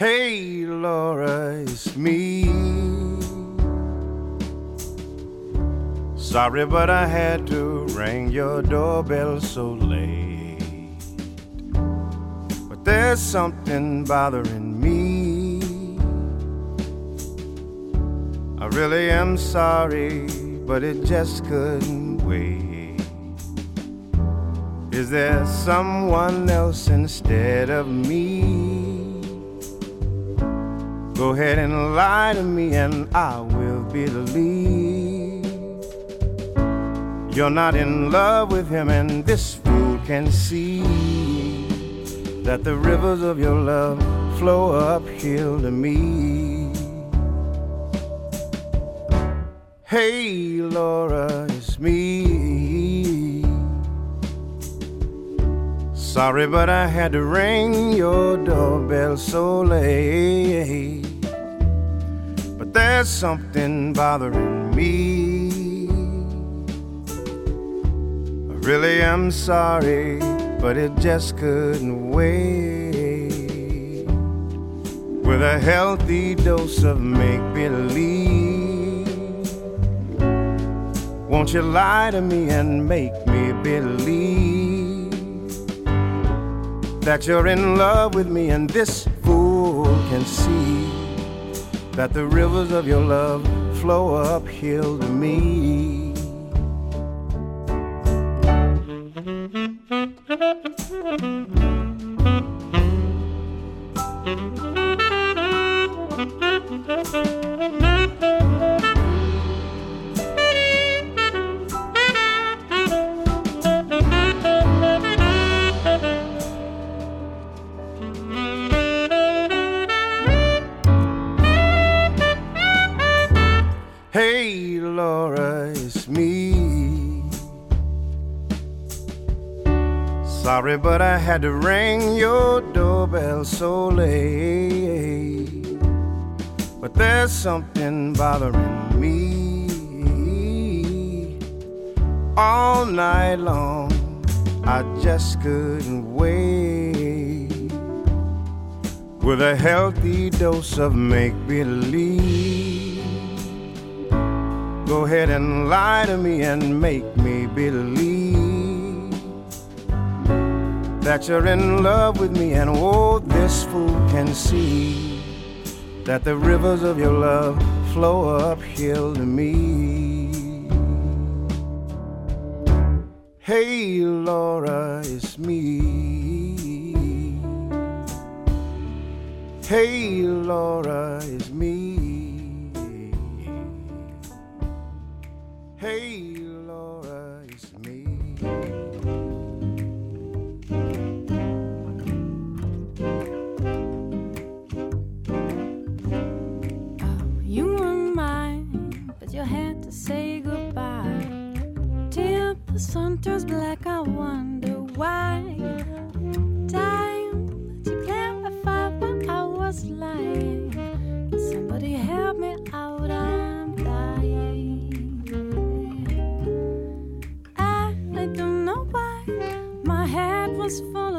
Hey, Laura, it's me. Sorry, but I had to ring your doorbell so late. But there's something bothering me. I really am sorry, but it just couldn't wait. Is there someone else instead of me? Go ahead and lie to me, and I will believe. You're not in love with him, and this fool can see that the rivers of your love flow uphill to me. Hey, Laura, it's me. Sorry, but I had to ring your doorbell so late there's something bothering me. I really am sorry, but it just couldn't wait. With a healthy dose of make believe, won't you lie to me and make me believe that you're in love with me and this fool can see? That the rivers of your love flow uphill to me. Sorry, but I had to ring your doorbell so late. But there's something bothering me all night long. I just couldn't wait with a healthy dose of make believe. Go ahead and lie to me and make me believe that you're in love with me, and oh, this fool can see that the rivers of your love flow uphill to me. Hey, Laura, it's me. Hey, Laura, it's me. Black, I wonder why. Time to clarify what I was lying. Somebody help me out, I'm dying. I, I don't know why my head was full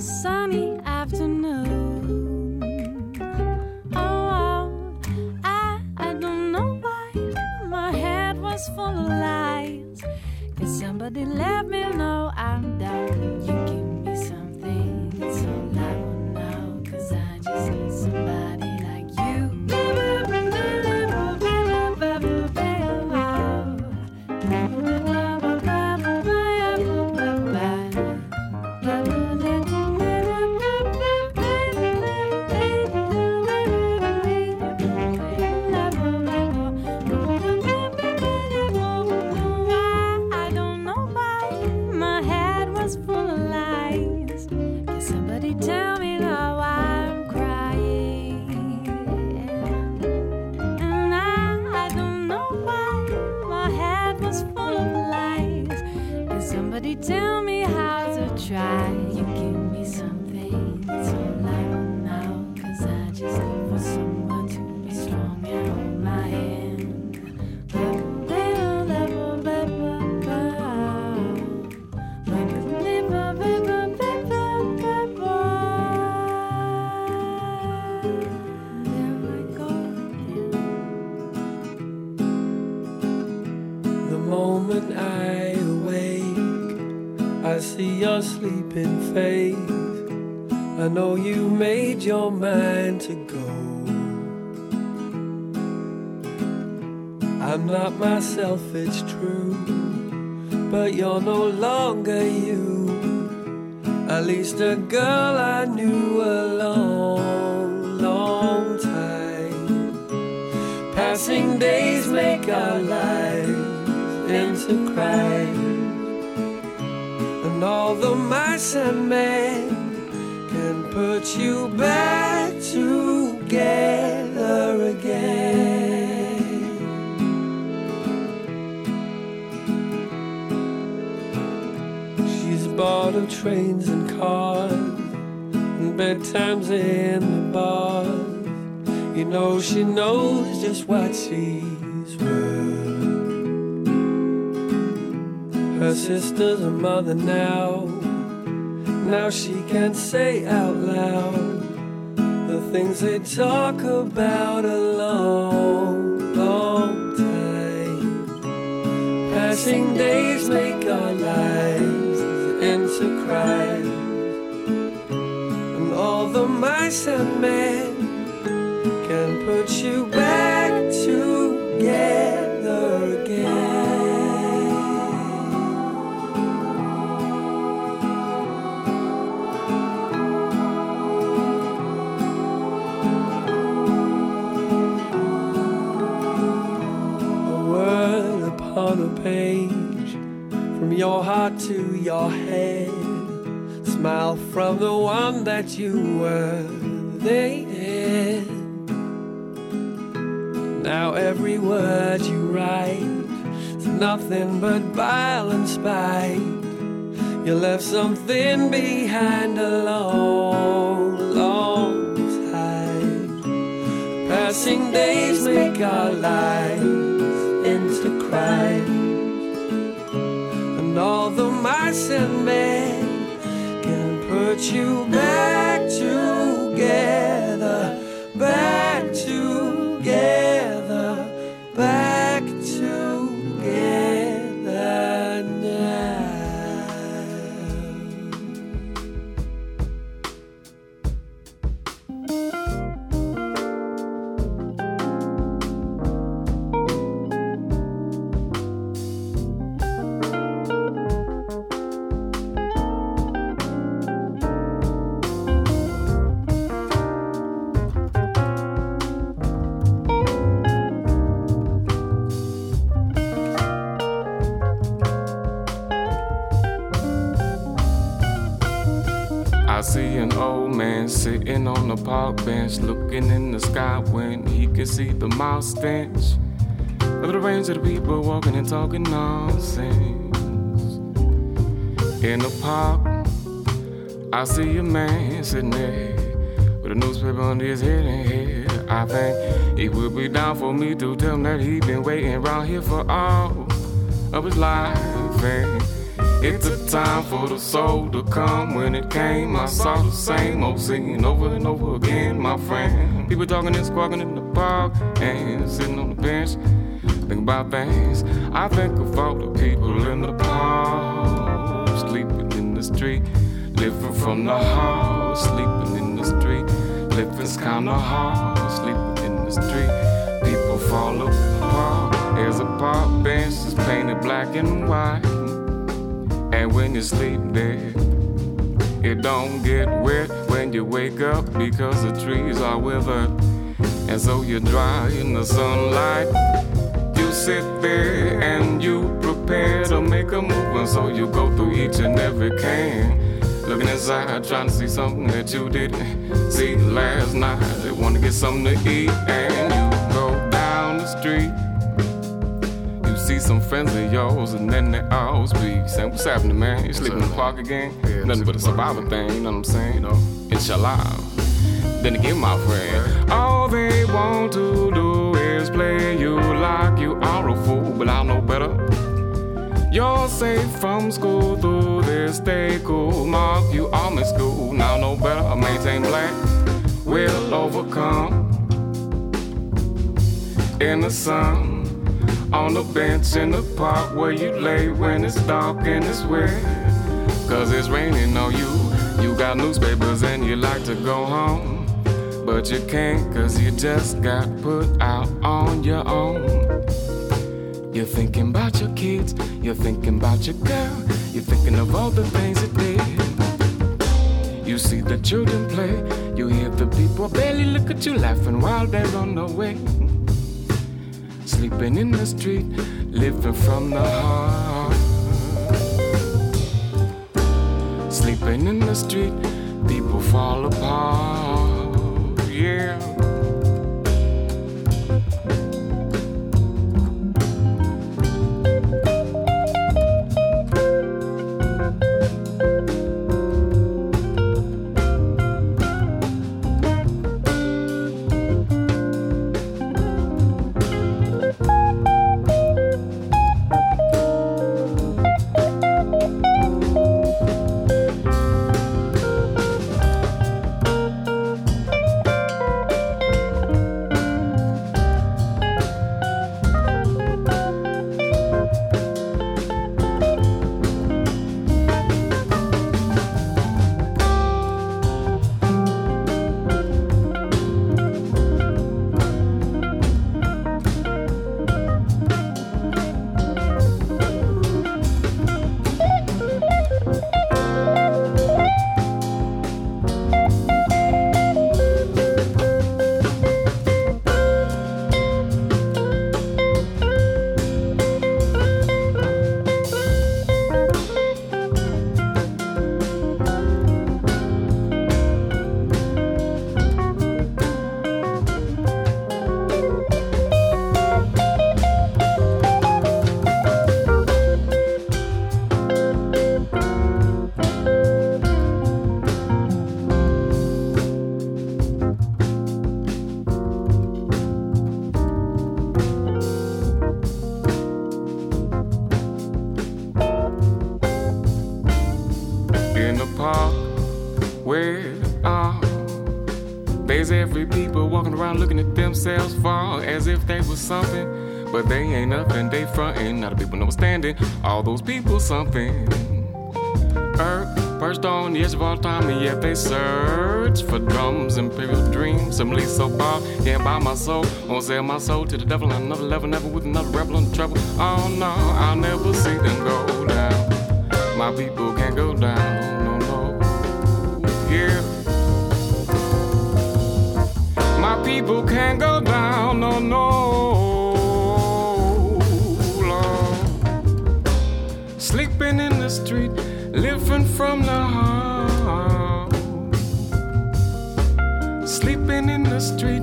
sunny afternoon. Oh, I, I don't know why my head was full of lies. Can somebody let me know Somebody tell me how to try. You give me something so loud now, cause I just your sleeping face. I know you made your mind to go. I'm not myself, it's true, but you're no longer you. At least a girl I knew a long, long time. Passing days make our lives into cries. And although my son men can put you back together again. She's bought of trains and cars and bedtimes in the bars. You know she knows just what she's Her sister's a mother now. Now she can't say out loud the things they talk about a long, long time. Passing days make our lives into cries. And all the mice and men can put you back together page from your heart to your head. Smile from the one that you were then. Now every word you write is nothing but vile and spite. You left something behind a long, long time. Passing days make our lives into cries. And men can put you back together, back I see an old man sitting on the park bench, looking in the sky when he can see the mouse stench of the range of the people walking and talking nonsense. In the park, I see a man sitting there with a newspaper on his head and head. I think he would be down for me to tell him that he been waiting around here for all of his life. And it took time for the soul to come. When it came, I saw the same old scene over and over again, my friend. People talking and squawking in the park and sitting on the bench. Think about things. I think of all the people in the park, sleeping in the street, living from the heart, sleeping in the street, living's kinda hard, sleeping in the street. People fall apart. There's a park bench that's painted black and white. And when you sleep there, it don't get wet when you wake up because the trees are withered. And so you dry in the sunlight. You sit there and you prepare to make a move. And so you go through each and every can. Looking inside, trying to see something that you didn't see last night. You want to get something to eat and you go down the street. See some friends of yours, and then they all speak. Saying, What's happening, man? You sleeping in the park again? Yeah, Nothing but a survival thing, you know what I'm saying? You know, inshallah. Then again, my friend, all they want to do is play you like you are a fool, but I know better. You're safe from school through this day cool. Mark, you are in school, now know better. I maintain black, will overcome. In the sun, on the bench in the park where you lay when it's dark and it's wet. Cause it's raining on you. You got newspapers and you like to go home. But you can't cause you just got put out on your own. You're thinking about your kids, you're thinking about your girl, you're thinking of all the things it did. You see the children play, you hear the people barely look at you laughing while they're on run away. Sleeping in the street, living from the heart. Sleeping in the street, people fall apart. Yeah. Themselves fall as if they was something. But they ain't nothing they frontin' not the people know standing. All those people something. Earth perched on the edge of all time and yet they search for drums imperial dreams. Some least so far can't buy my soul won't sell my soul to the devil. Another level never with another rebel in trouble. Oh no I'll never see them living from the heart. Sleeping in the street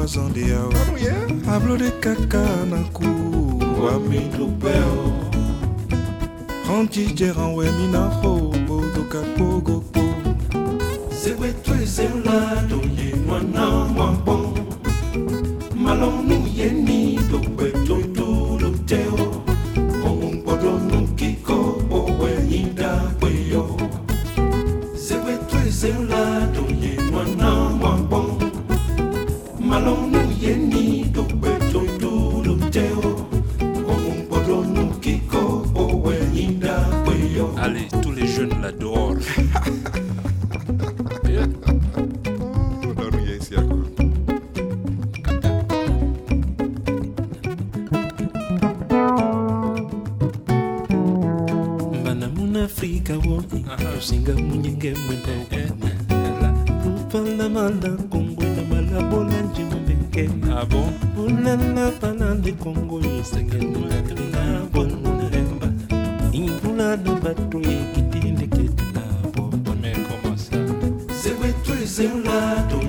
wa zande ya o. Ablode kaka na kuwa minaho botoka pogopo zewetwezeula doye mwana Yes, Jakob. afrika wonye lusinga munyenge mwendekema lupala mala kongo na malabola njimambekema bulala palande kongo yosengenulakana bonulemba imbulana bato yekitindeketabo bonekoma sa zewetwezemulado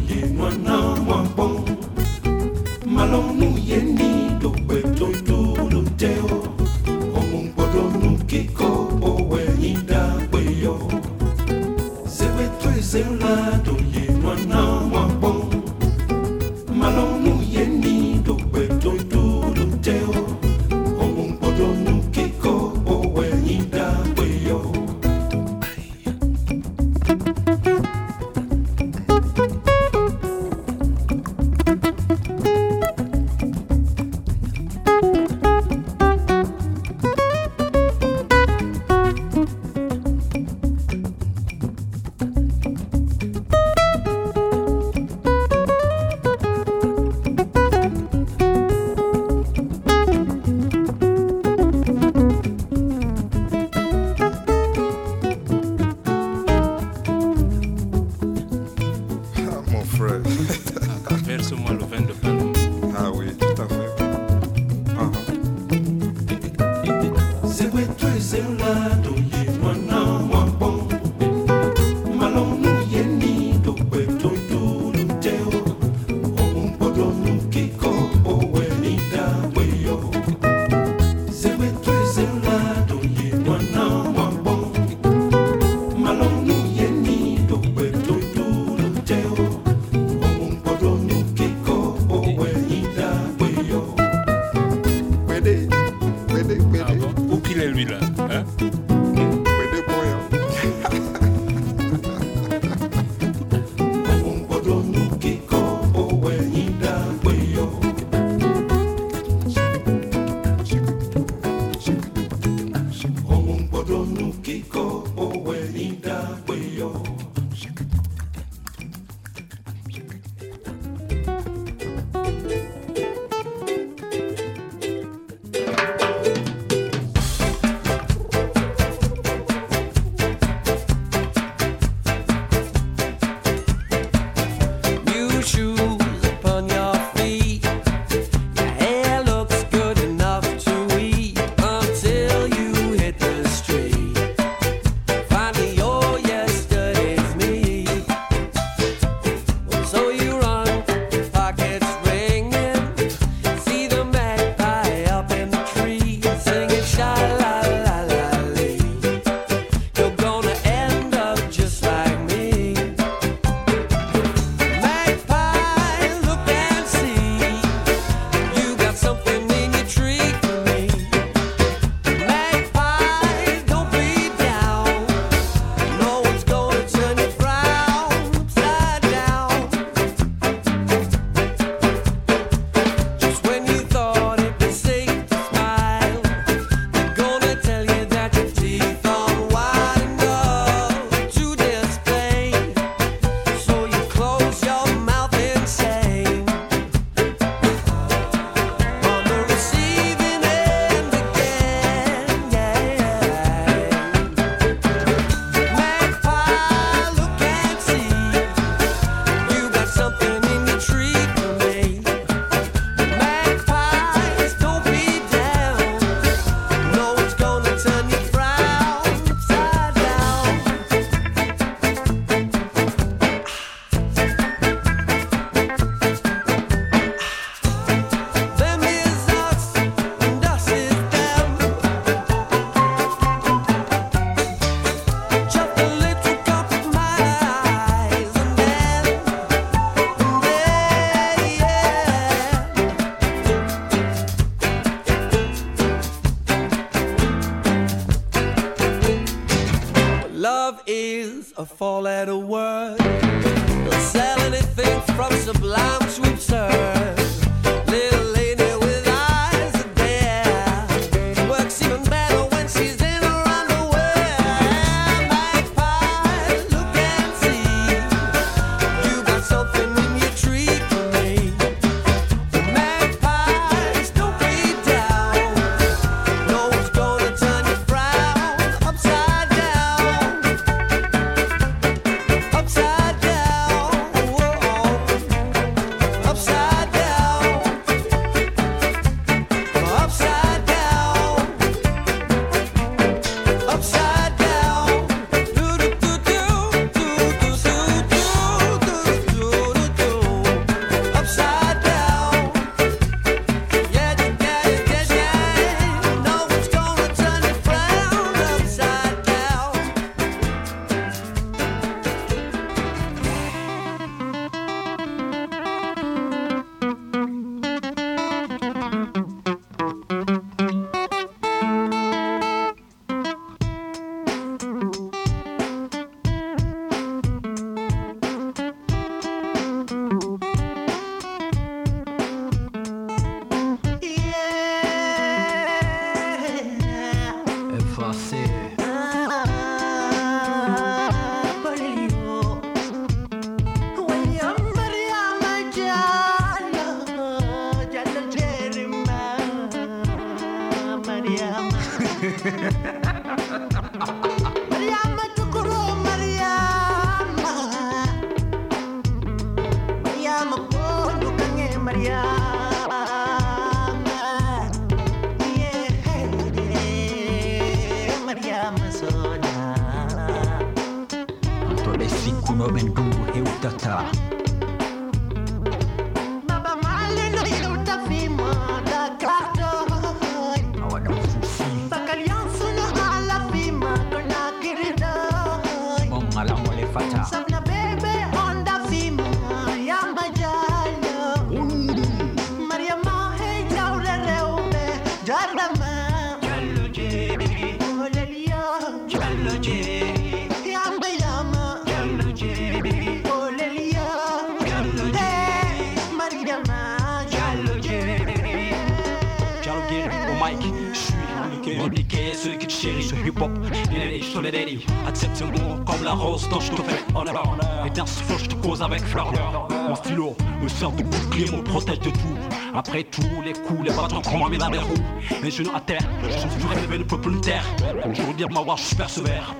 ce hip-hop, il je te l'ai dit. Accepte ce mot comme la rose dont je te fais honneur. Et dans ce flow, je te pose avec fleur. Mon stylo me sert de bouclier, me protège de tout. Après tous les coups, les bâtons qu'on m'a mis dans les roues. Les genoux à terre, je suis rêvé, ne peux plus me taire. Aujourd'hui, ma voix, je suis persévère.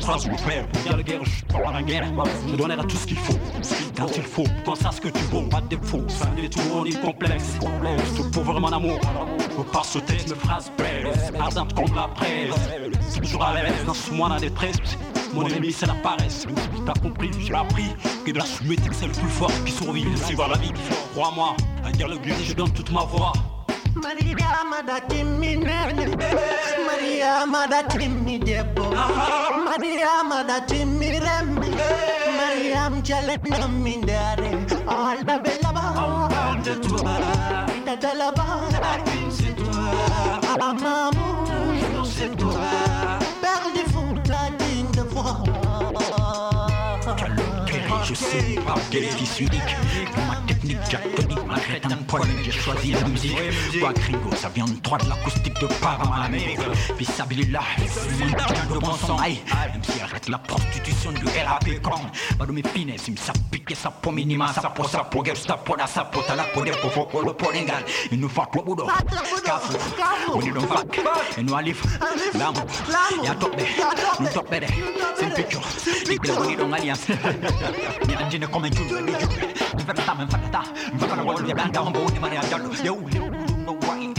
Phrase, je me perds. Diallo Gary, je suis pas la guerre. Je donnerai tout ce qu'il faut. Quand il faut, quand ça ce que tu vaux, pas de défaut. Ça n'est tout on est complexe. Je te pauvre mon amour. Pas sauter mes phrases plaisent. Ardente comme la presse. Toujours à l'aise dans ce mois la détresse. Mon ennemi, c'est la paresse. T'as compris, j'ai appris que de la soumettre, c'est le plus fort qui survit. Suis vers la vie. Crois-moi, à dire le gris, je donne toute ma voix. Maria Maria Maria mettre la barre. C'est toi, maman, c'est toi. Parlez-vous de la ligne de voix. Calme, je sais, pas quel fils. Ma technique, poignée, j'ai choisi la musique. Bois gringo, ça vient de droite, l'acoustique de Paramamérique. Bissabilillah, c'est de bon sang. Aïe, MC arrête la prostitution du RAP comme. Bado mes finesses, me ça pique, ça pour minima, ça pour ça pour ça la ça pour la pour des pour oh, pour le poningal. Une nous le on est dans fac. Et nous l'amour, y'a nous. C'est une piqûre, les clés, on est dans comme pas po' di marea giallo Yo, yo, no guai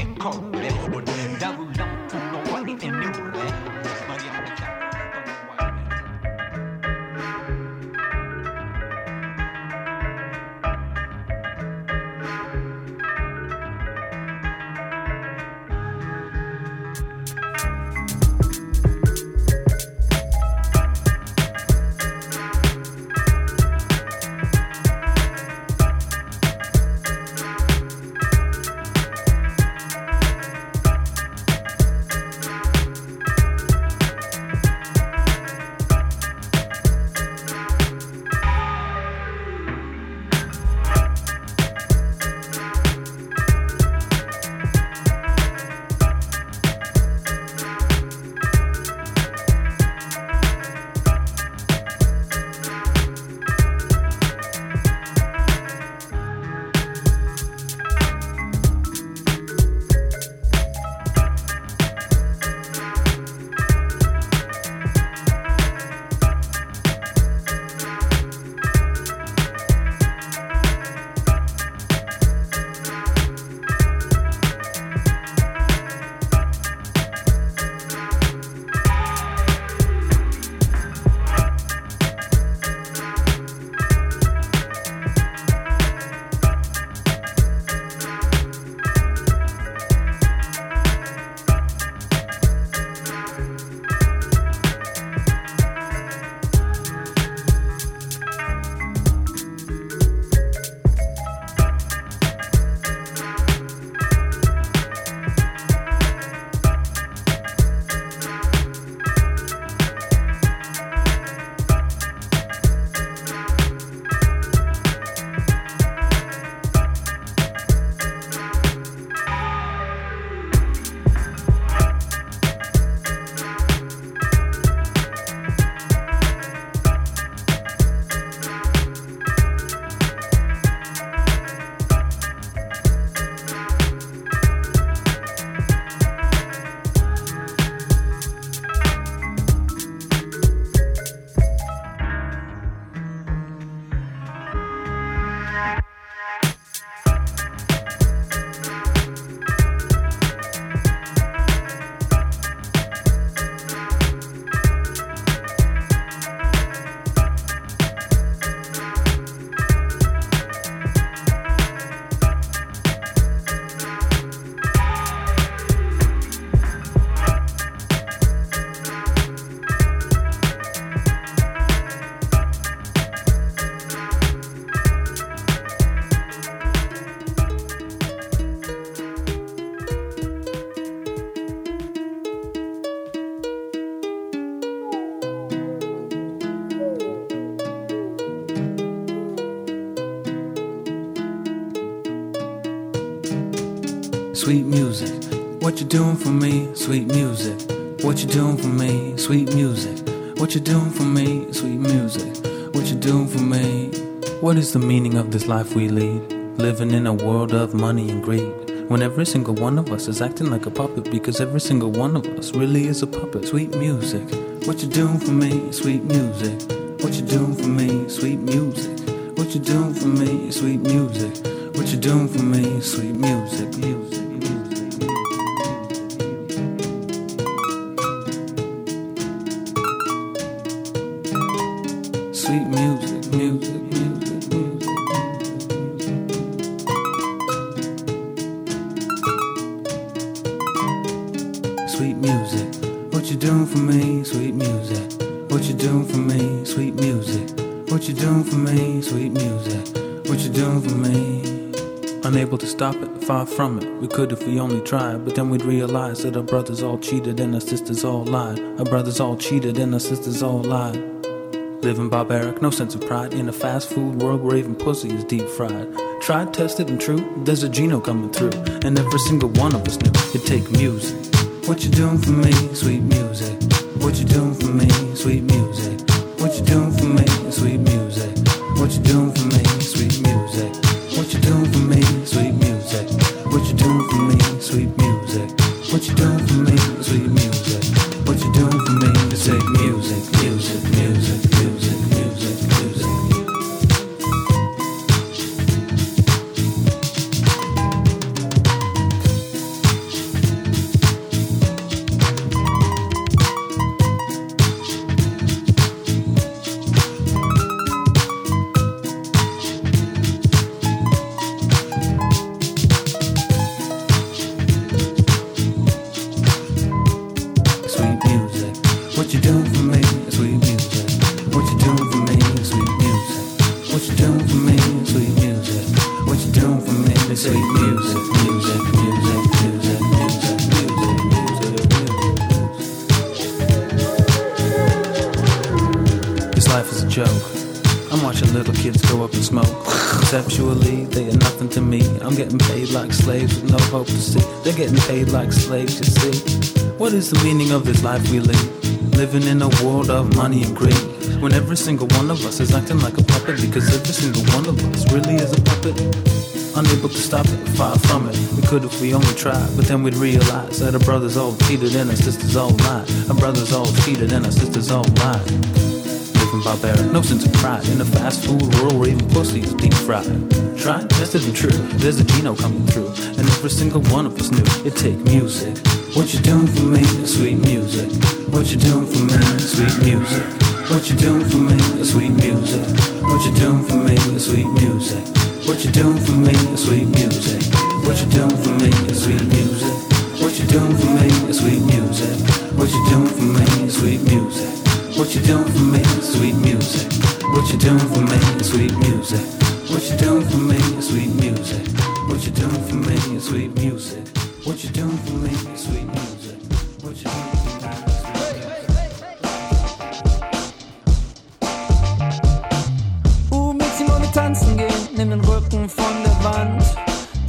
doing for me? Sweet music. What you doing for me? Sweet music. What you doing for me? Sweet music. What you doing for me? What is the meaning of this life we lead? Living in a world of money and greed. When every single one of us is acting like a puppet because every single one of us really is a puppet. Sweet music. What you doing for me? Sweet music. What you doing for me? Sweet music. What you doing for me? Sweet music. What you doing for me? Sweet music. Music. music. Could if we only tried, but then we'd realize that our brothers all cheated and our sisters all lied. Our brothers all cheated and our sisters all lied. Living barbaric, no sense of pride in a fast food world where even pussy is deep fried. Tried, tested, and true, there's a Geno coming through, and every single one of us knew it take music. What you doing for me? Sweet music. What you doing for me? Sweet music. What you doing for me? Sweet music. What you doing for me? Life we lead? Living in a world of money and greed. When every single one of us is acting like a puppet because every single one of us really is a puppet. Unable to stop it, far from it. We could if we only tried, but then we'd realize that our brothers all cheated and our sisters all lied. Our brothers all cheated and our sisters all lied. Living barbaric, no sense of pride in a fast food world where even pussy is deep fried. Tried, tested, and true. There's a Geno coming through, and every single one of us knew it take music. What you doing for me? Sweet music. What you doing for me? Sweet music. What you doing for me? Sweet music. What you doing for me? Sweet music. What you doing for me? Sweet music. What you doing for me? Sweet music. What you doing for me? Sweet music. What you doing for me? Sweet music. What you doing for me? Sweet music. What you doing for me? Sweet music. What you doing for me? Sweet music. What you doing for me? Sweet music. What you doing for me? Sweet music. What you doing for me? Uh, tanzen gehen, nimm den Rücken von der Wand.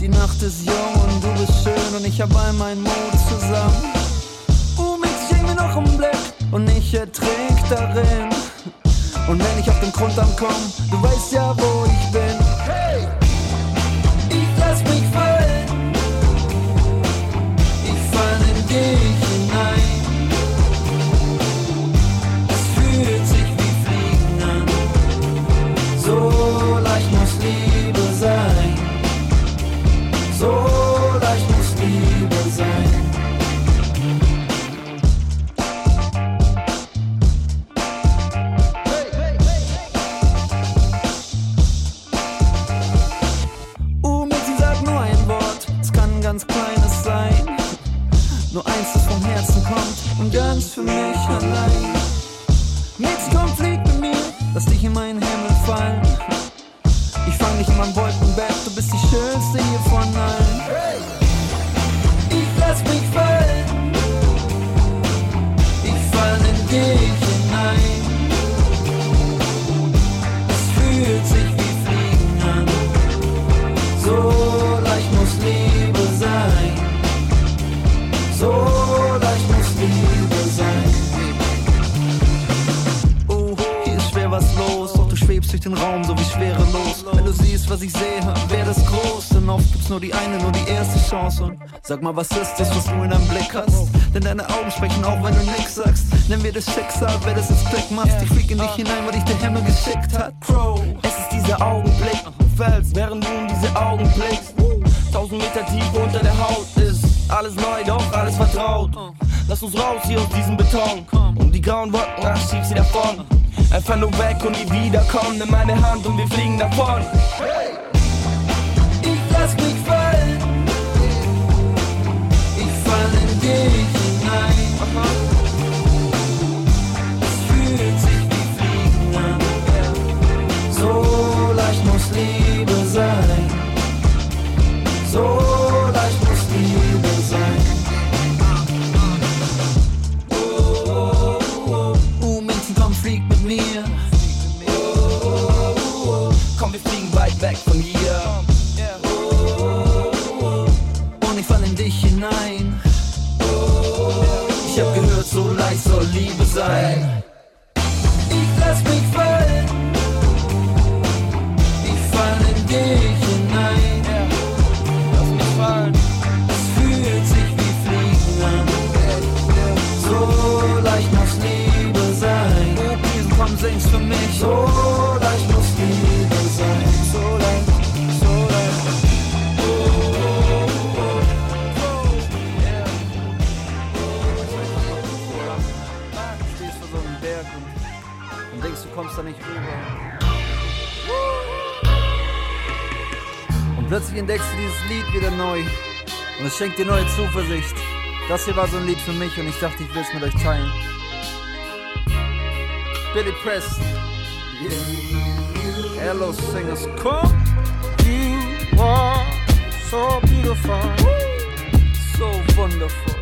Die Nacht ist jung und du bist schön und ich hab all meinen Mut zusammen. Ich ertrink darin. Und wenn ich auf den Grund ankomm, du weißt ja, wo ich bin. Durch den Raum, so wie schwerelos. Wenn du siehst, was ich sehe, wär das groß. Denn oft gibt's nur die eine, nur die erste Chance. Und sag mal, was ist das, was du in deinem Blick hast? Denn deine Augen sprechen auch, wenn du nix sagst. Nennen wir das Schicksal, wer das ins Klick machst. Ich flieg in dich hinein, weil dich der Himmel geschickt hat. Bro, Es ist dieser Augenblick, du fällst, während du in diese Augen blickst. Tausend Meter tief unter der Haut ist alles neu, doch alles vertraut. Lass uns raus hier aus diesem Beton. Und die grauen Wolken, ach, schieb sie davon. Einfach nur weg und nie wiederkommen. Nimm meine Hand und wir fliegen davon. Ich lass mich fallen. Ich fall in dich hinein. Es fühlt sich wie Fliegen an. So leicht muss Liebe sein. So soll und es schenkt dir neue Zuversicht. Das hier war so ein Lied für mich und ich dachte, ich will es mit euch teilen. Billy Preston. Yeah. Hello, singers, come. You are so beautiful. So wonderful.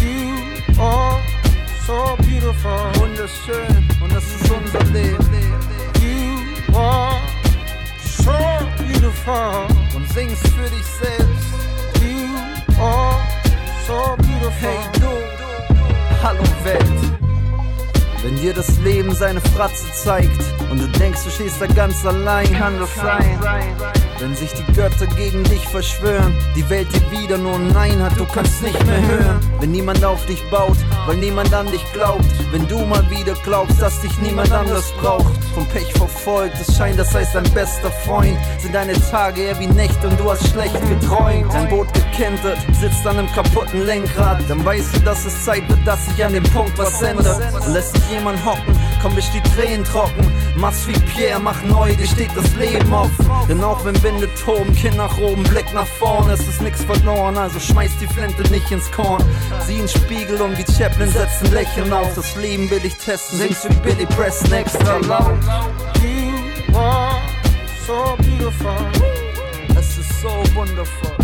You are so beautiful. Wunderschön. Und das ist unser Leben. You are so beautiful. Und sing's für dich selbst. Are so beautiful. Hey du. Hallo Welt. Wenn dir das Leben seine Fratze zeigt und du denkst, du stehst da ganz allein, kann das sein. Wenn sich die Götter gegen dich verschwören, die Welt dir wieder nur Nein hat, du kannst nicht mehr hören. Wenn niemand auf dich baut, weil niemand an dich glaubt. Wenn du mal wieder glaubst, dass dich niemand anders braucht. Vom Pech verfolgt, es scheint, das heißt dein bester Freund. Sind deine Tage eher wie Nächte und du hast schlecht geträumt. Dein Boot gekentert, sitzt an einem kaputten Lenkrad. Dann weißt du, dass es Zeit wird, dass sich an dem Punkt was ändert. Lässt sich jemand hocken, komm bis die Tränen trocken. Mach's wie Pierre, mach neu, dir steht das Leben auf. Denn auch wenn Winde toben, Kinn nach oben, Blick nach vorne, es ist nix verloren, also schmeiß die Flinte nicht ins Korn. Sieh in Spiegel und wie Chaplin setzt ein Lächeln auf. Das Leben will ich testen, singst wie Billy Preston extra laut. You are so beautiful. Es ist so wundervoll.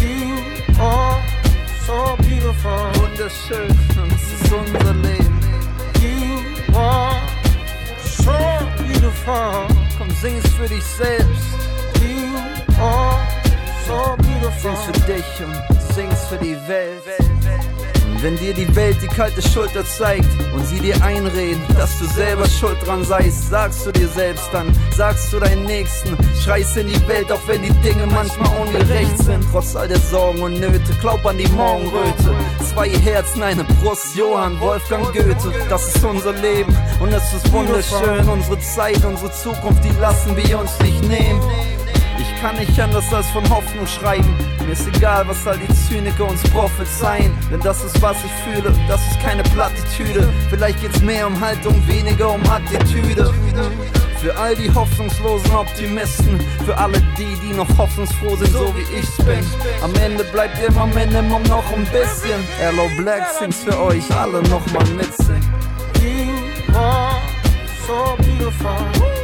You are so beautiful. Wunderschön, es ist unser Leben. So beautiful. Komm, sing's für dich selbst. You are so beautiful. Sing's für dich und sing's für die Welt. Wenn dir die Welt die kalte Schulter zeigt und sie dir einreden, dass du selber schuld dran seist, sagst du dir selbst dann, sagst du deinen Nächsten, schreist in die Welt, auch wenn die Dinge manchmal ungerecht sind. Trotz all der Sorgen und Nöte, glaub an die Morgenröte. Zwei Herzen, eine Brust, Johann Wolfgang Goethe. Das ist unser Leben und es ist wunderschön. Unsere Zeit, unsere Zukunft, die lassen wir uns nicht nehmen. Ich kann nicht anders als von Hoffnung schreiben. Mir ist egal, was all die Zyniker uns prophezeien. Denn das ist, was ich fühle, das ist keine Plattitüde. Vielleicht geht's mehr um Haltung, weniger um Attitüde. Für all die hoffnungslosen Optimisten, für alle die, die noch hoffnungsfroh sind, so wie ich's bin. Am Ende bleibt immer Minimum noch ein bisschen. Hello Black singt's für euch alle nochmal mitsingen. You are so beautiful.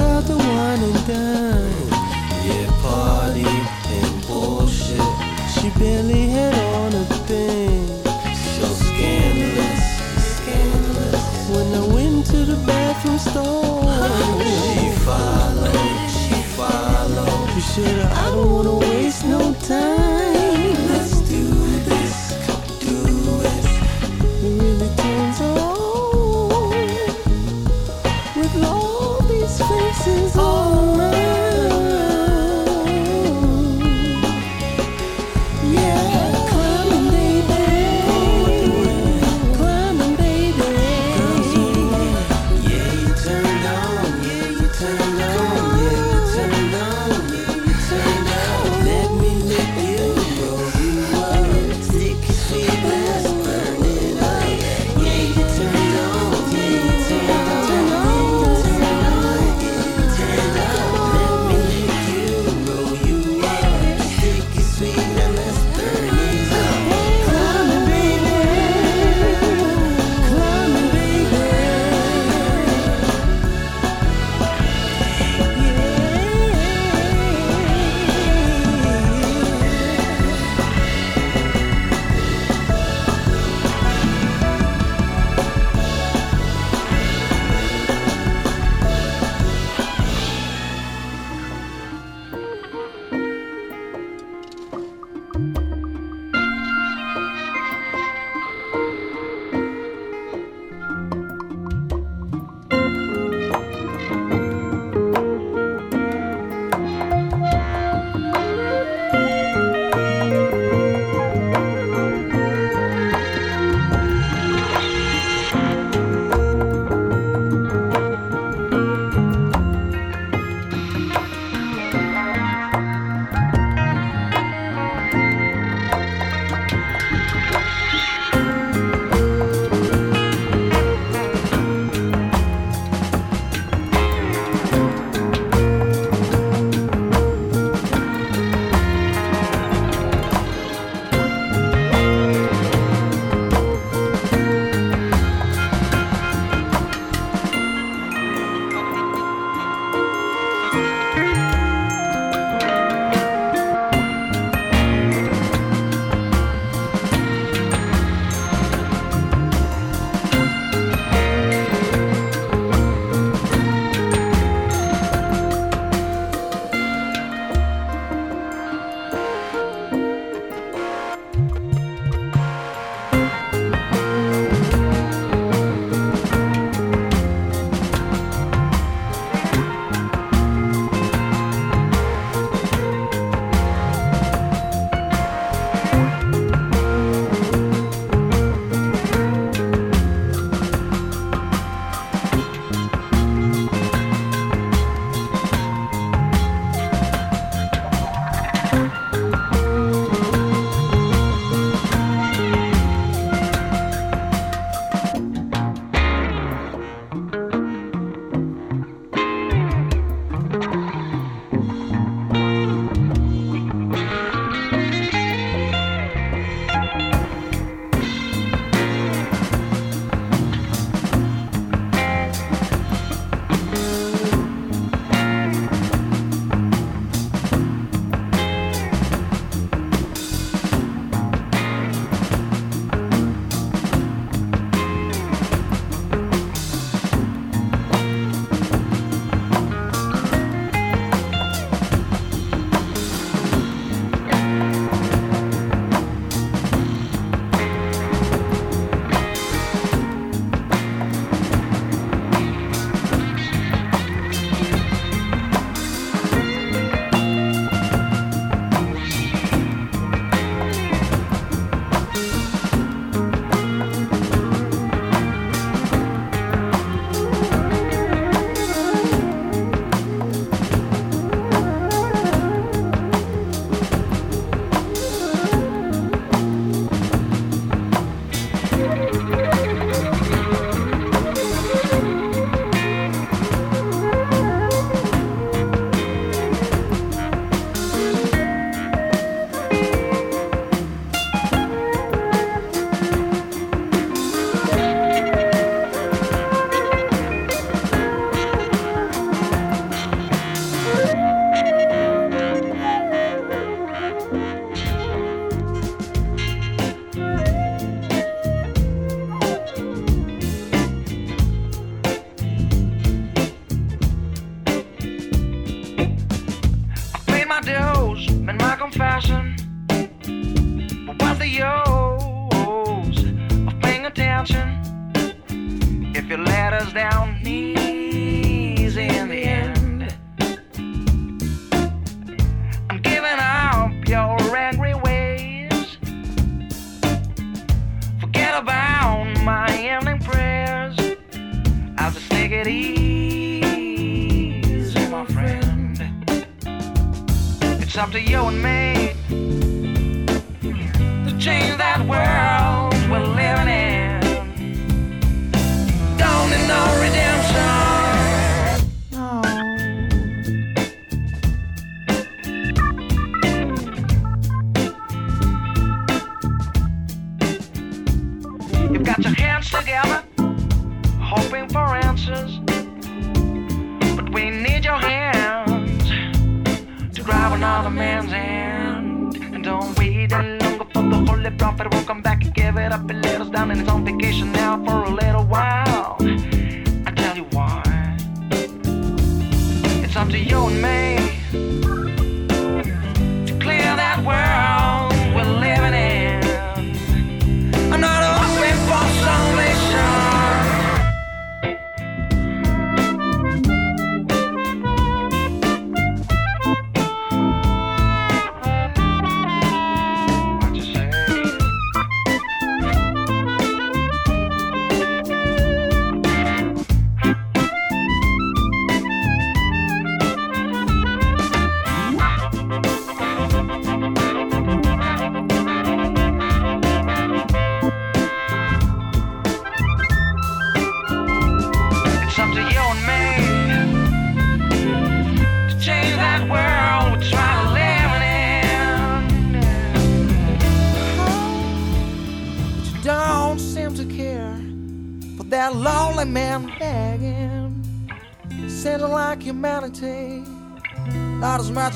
girl the one and done. Yeah, party and bullshit. She barely had on a thing. So scandalous, scandalous. When I went to the bathroom store, she followed, she followed. You should I don't wanna waste no time.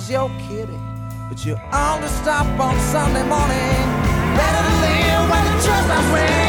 is your kitty, but you're on stop on Sunday morning. Better to live when the church bells ring.